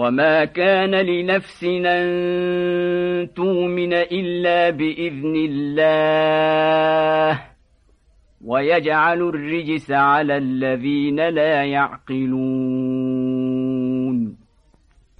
وما كان لنفس أن تؤمن إلا بإذن الله ويجعل الرجس على الذين لا يعقلون